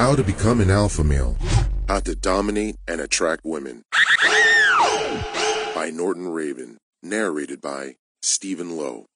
How to Become an Alpha Male. How to Dominate and Attract Women. By Norton Raven. Narrated by Stephen Lowe.